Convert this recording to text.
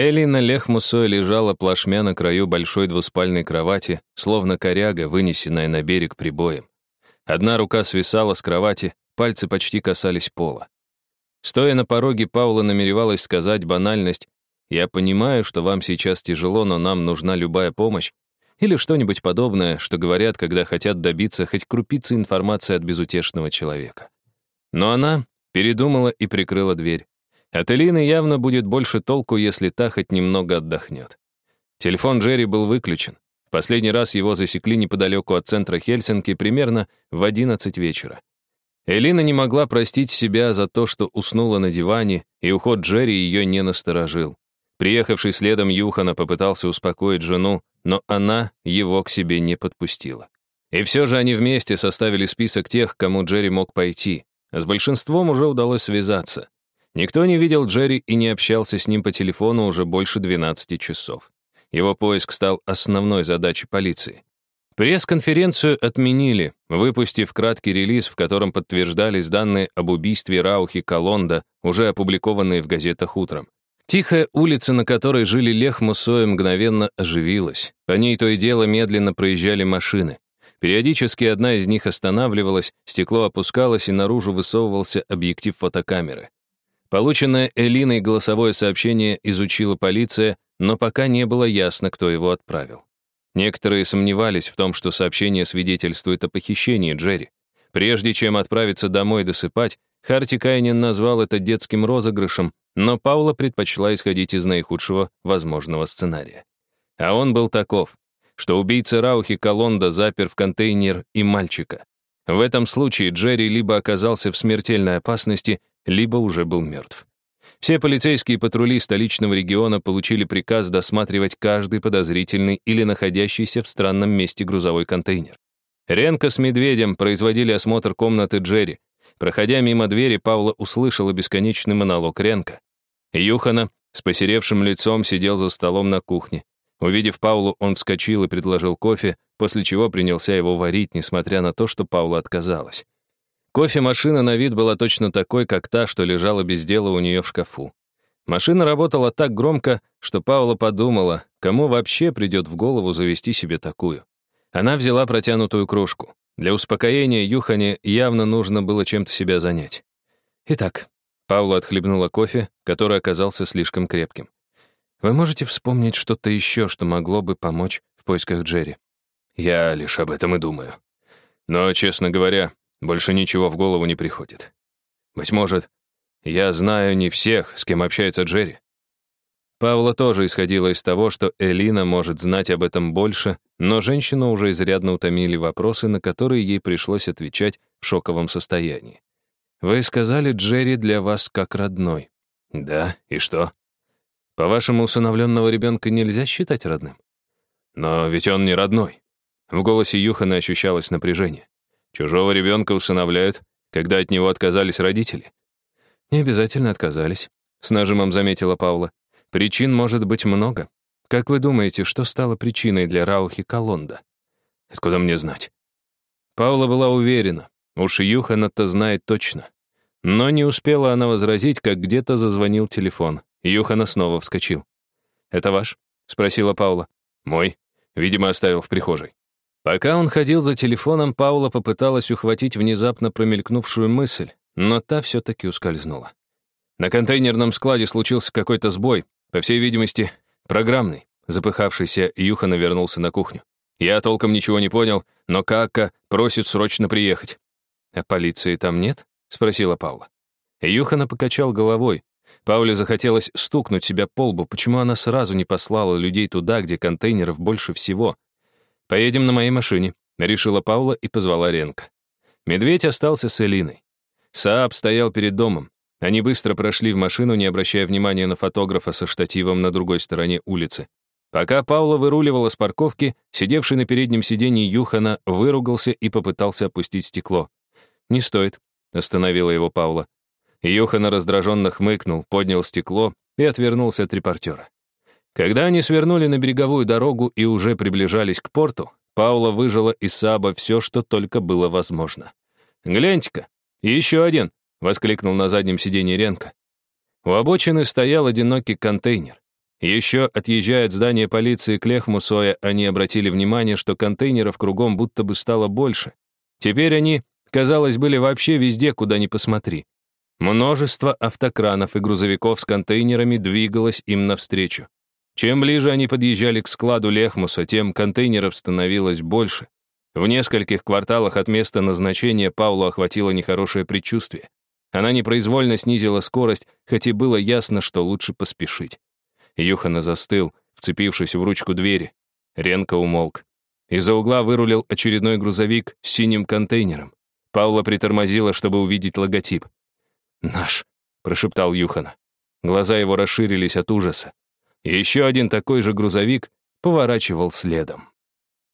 Элина Лехмусой лежала плашмя на краю большой двуспальной кровати, словно коряга, вынесенная на берег прибоем. Одна рука свисала с кровати, пальцы почти касались пола. Стоя на пороге, Паула намеревалась сказать банальность «Я понимаю, что вам сейчас тяжело, но нам нужна любая помощь», или что-нибудь подобное, что говорят, когда хотят добиться хоть крупицы информации от безутешного человека. Но она передумала и прикрыла дверь. От Элины явно будет больше толку, если та хоть немного отдохнет. Телефон Джерри был выключен. В последний раз его засекли неподалеку от центра Хельсинки примерно в 11 вечера. Элина не могла простить себя за то, что уснула на диване, и уход Джерри ее не насторожил. Приехавший следом Юхана попытался успокоить жену, но она его к себе не подпустила. И все же они вместе составили список тех, кому Джерри мог пойти. С большинством уже удалось связаться. Никто не видел Джерри и не общался с ним по телефону уже больше 12 часов. Его поиск стал основной задачей полиции. Пресс-конференцию отменили, выпустив краткий релиз, в котором подтверждались данные об убийстве Раухи Колонда, уже опубликованные в газетах утром. Тихая улица, на которой жили Лех Мусоя, мгновенно оживилась. По ней то и дело медленно проезжали машины. Периодически одна из них останавливалась, стекло опускалось, и наружу высовывался объектив фотокамеры. Полученное Элиной голосовое сообщение изучила полиция, но пока не было ясно, кто его отправил. Некоторые сомневались в том, что сообщение свидетельствует о похищении Джерри. Прежде чем отправиться домой досыпать, Харти Кайнин назвал это детским розыгрышем, но Паула предпочла исходить из наихудшего возможного сценария. А он был таков, что убийца Раухи Колонда запер в контейнер и мальчика. В этом случае Джерри либо оказался в смертельной опасности, либо уже был мертв. Все полицейские патрули столичного региона получили приказ досматривать каждый подозрительный или находящийся в странном месте грузовой контейнер. Ренко с Медведем производили осмотр комнаты Джерри, Проходя мимо двери, Паула услышала бесконечный монолог Ренка. Юхана с посеревшим лицом сидел за столом на кухне. Увидев Паулу, он вскочил и предложил кофе, после чего принялся его варить, несмотря на то, что Паула отказалась. Кофемашина на вид была точно такой, как та, что лежала без дела у нее в шкафу. Машина работала так громко, что Паула подумала, кому вообще придет в голову завести себе такую. Она взяла протянутую кружку. Для успокоения Юхане явно нужно было чем-то себя занять. Итак, Паула отхлебнула кофе, который оказался слишком крепким. Вы можете вспомнить что-то еще, что могло бы помочь в поисках Джерри? Я лишь об этом и думаю. Но, честно говоря, больше ничего в голову не приходит. Быть может, я знаю не всех, с кем общается Джерри. Павла тоже исходила из того, что Элина может знать об этом больше, но женщину уже изрядно утомили вопросы, на которые ей пришлось отвечать в шоковом состоянии. «Вы сказали, Джерри для вас как родной». «Да, и что?» «По-вашему, усыновленного ребенка нельзя считать родным?» «Но ведь он не родной». В голосе Юхана ощущалось напряжение. «Чужого ребенка усыновляют, когда от него отказались родители». «Не обязательно отказались», — с нажимом заметила Паула. Причин может быть много. Как вы думаете, что стало причиной для Раухи Колонда? Откуда мне знать? Паула была уверена, уж Юхан-то знает точно. Но не успела она возразить, как где-то зазвонил телефон. Юхана снова вскочил. «Это ваш?» — спросила Паула. «Мой. Видимо, оставил в прихожей». Пока он ходил за телефоном, Паула попыталась ухватить внезапно промелькнувшую мысль, но та все-таки ускользнула. На контейнерном складе случился какой-то сбой, по всей видимости, программный. Запыхавшийся Юхана вернулся на кухню. Я толком ничего не понял, но Кака просит срочно приехать. «А полиции там нет?» — спросила Паула. Юхана покачал головой. Пауле захотелось стукнуть себя по лбу, почему она сразу не послала людей туда, где контейнеров больше всего. «Поедем на моей машине», — решила Паула и позвала Ренка. Медведь остался с Элиной. Сааб стоял перед домом. Они быстро прошли в машину, не обращая внимания на фотографа со штативом на другой стороне улицы. Пока Паула выруливала с парковки, сидевший на переднем сиденье Юхана выругался и попытался опустить стекло. «Не стоит», — остановила его Паула. Юхана раздраженно хмыкнул, поднял стекло и отвернулся от репортера. Когда они свернули на береговую дорогу и уже приближались к порту, Паула выжила из Саба все, что только было возможно. «Гляньте-ка, еще один!» — воскликнул на заднем сиденье Ренко. У обочины стоял одинокий контейнер. Еще отъезжая от здания полиции к Лехмусоя, они обратили внимание, что контейнеров кругом будто бы стало больше. Теперь они, казалось, были вообще везде, куда ни посмотри. Множество автокранов и грузовиков с контейнерами двигалось им навстречу. Чем ближе они подъезжали к складу Лехмуса, тем контейнеров становилось больше. В нескольких кварталах от места назначения Паулу охватило нехорошее предчувствие. Она непроизвольно снизила скорость, хоть и было ясно, что лучше поспешить. Юхана застыл, вцепившись в ручку двери. Ренко умолк. Из-за угла вырулил очередной грузовик с синим контейнером. Паула притормозила, чтобы увидеть логотип. «Наш», — прошептал Юхана. Глаза его расширились от ужаса. Еще один такой же грузовик поворачивал следом.